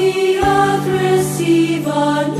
the earth receive our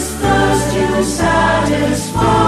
is thirst you satisfy.